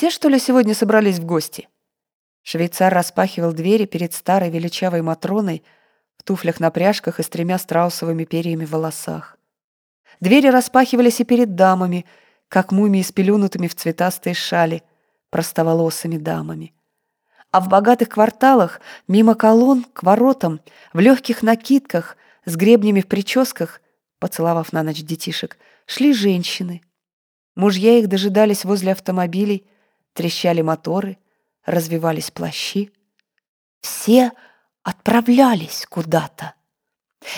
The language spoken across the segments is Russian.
Все, что ли, сегодня собрались в гости?» Швейцар распахивал двери перед старой величавой Матроной в туфлях на пряжках и с тремя страусовыми перьями в волосах. Двери распахивались и перед дамами, как мумии с в цветастые шали, простоволосыми дамами. А в богатых кварталах, мимо колонн, к воротам, в легких накидках, с гребнями в прическах, поцеловав на ночь детишек, шли женщины. Мужья их дожидались возле автомобилей, трещали моторы, развивались плащи. Все отправлялись куда-то.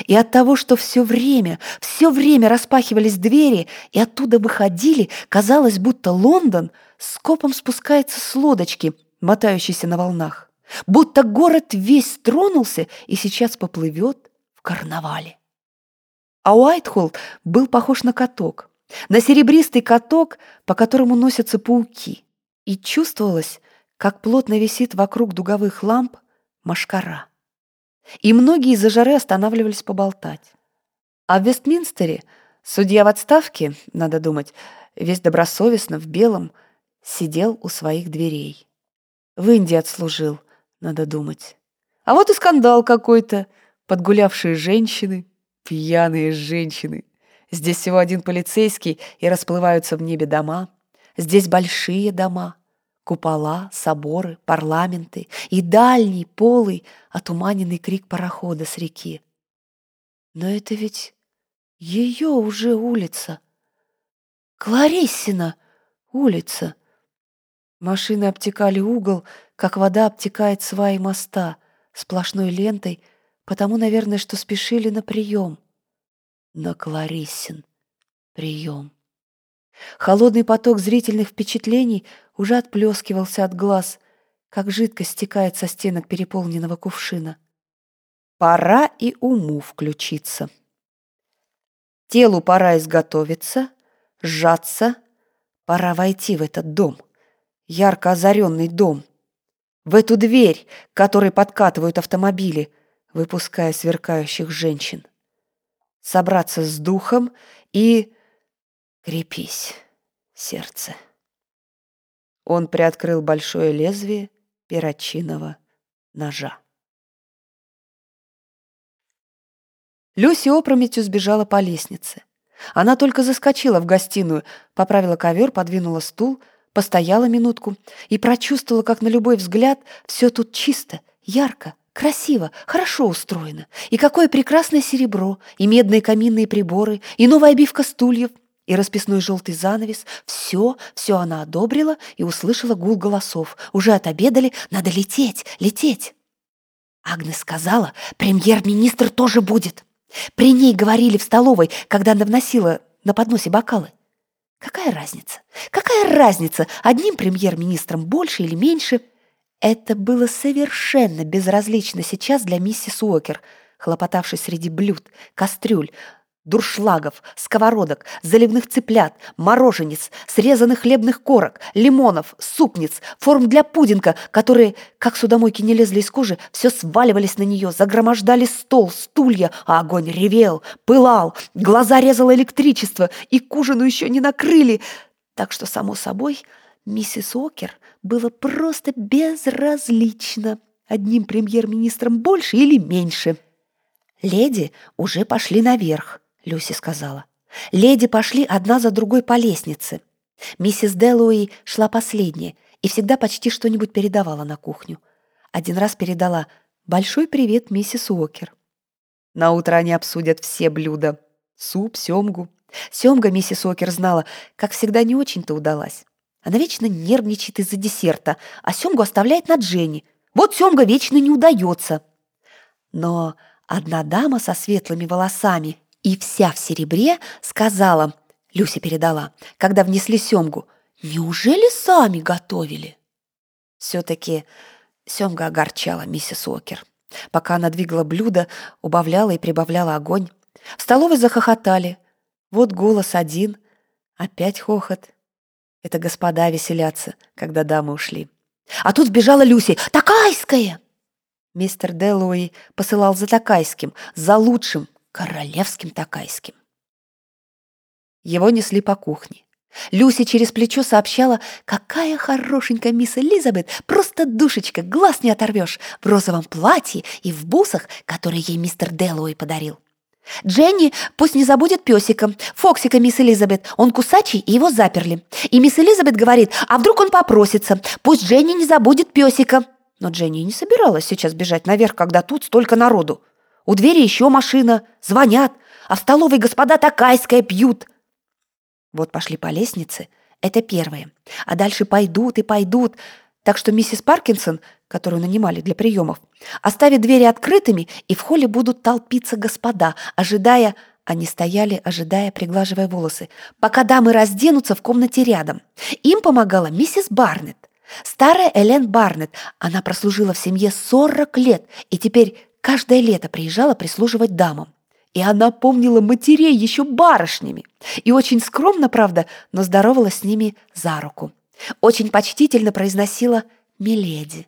И от того, что все время, все время распахивались двери и оттуда выходили, казалось, будто Лондон скопом спускается с лодочки, мотающейся на волнах. Будто город весь тронулся и сейчас поплывет в карнавале. А Уайтхолл был похож на каток, на серебристый каток, по которому носятся пауки. И чувствовалось, как плотно висит вокруг дуговых ламп машкара. И многие из-за жары останавливались поболтать. А в Вестминстере судья в отставке, надо думать, весь добросовестно в белом, сидел у своих дверей. В Индии отслужил, надо думать. А вот и скандал какой-то. Подгулявшие женщины, пьяные женщины. Здесь всего один полицейский, и расплываются в небе дома. Здесь большие дома, купола, соборы, парламенты и дальний, полый, отуманенный крик парохода с реки. Но это ведь ее уже улица. Клариссина улица. Машины обтекали угол, как вода обтекает сваи моста, сплошной лентой, потому, наверное, что спешили на прием. На Клариссин прием. Холодный поток зрительных впечатлений уже отплескивался от глаз, как жидкость стекает со стенок переполненного кувшина. Пора и уму включиться. Телу пора изготовиться, сжаться, пора войти в этот дом, ярко озаренный дом, в эту дверь, к которой подкатывают автомобили, выпуская сверкающих женщин. Собраться с духом и Крепись, сердце. Он приоткрыл большое лезвие перочинного ножа. Люси опрометью сбежала по лестнице. Она только заскочила в гостиную, поправила ковер, подвинула стул, постояла минутку и прочувствовала, как на любой взгляд все тут чисто, ярко, красиво, хорошо устроено. И какое прекрасное серебро, и медные каминные приборы, и новая обивка стульев, и расписной желтый занавес. Все, все она одобрила и услышала гул голосов. Уже отобедали, надо лететь, лететь. Агнес сказала, премьер-министр тоже будет. При ней говорили в столовой, когда она вносила на подносе бокалы. Какая разница? Какая разница, одним премьер-министром больше или меньше? Это было совершенно безразлично сейчас для миссис Уокер, хлопотавшей среди блюд, кастрюль, дуршлагов, сковородок, заливных цыплят, мороженец, срезанных хлебных корок, лимонов, супниц, форм для пудинга, которые, как судомойки не лезли из кожи, все сваливались на нее, загромождали стол, стулья, а огонь ревел, пылал, глаза резало электричество, и к ужину еще не накрыли. Так что, само собой, миссис Окер было просто безразлично, одним премьер-министром больше или меньше. Леди уже пошли наверх, Люси сказала. Леди пошли одна за другой по лестнице. Миссис Делуи шла последняя и всегда почти что-нибудь передавала на кухню. Один раз передала «Большой привет, миссис Уокер». На утро они обсудят все блюда. Суп, семгу. Семга миссис Уокер знала, как всегда, не очень-то удалась. Она вечно нервничает из-за десерта, а семгу оставляет на Дженни. Вот семга вечно не удается. Но одна дама со светлыми волосами и вся в серебре сказала, Люся передала, когда внесли семгу, «Неужели сами готовили?» Все-таки семга огорчала миссис Окер. Пока она двигала блюдо, убавляла и прибавляла огонь. В столовой захохотали. Вот голос один, опять хохот. Это господа веселятся, когда дамы ушли. А тут сбежала Люси. «Такайская!» Мистер Делуи посылал за Такайским, за лучшим, королевским такайским. Его несли по кухне. Люси через плечо сообщала, какая хорошенькая мисс Элизабет, просто душечка, глаз не оторвешь, в розовом платье и в бусах, которые ей мистер Дэллоуэй подарил. Дженни пусть не забудет песика, Фоксика, мисс Элизабет. Он кусачий, и его заперли. И мисс Элизабет говорит, а вдруг он попросится? Пусть Дженни не забудет песика. Но Дженни не собиралась сейчас бежать наверх, когда тут столько народу. У двери еще машина, звонят, а в столовой господа такайская пьют. Вот пошли по лестнице, это первое. А дальше пойдут и пойдут. Так что миссис Паркинсон, которую нанимали для приемов, оставит двери открытыми, и в холле будут толпиться господа, ожидая... Они стояли, ожидая, приглаживая волосы, пока дамы разденутся в комнате рядом. Им помогала миссис Барнетт. Старая Элен Барнетт, она прослужила в семье 40 лет и теперь каждое лето приезжала прислуживать дамам. И она помнила матерей еще барышнями. И очень скромно, правда, но здоровалась с ними за руку. Очень почтительно произносила «миледи».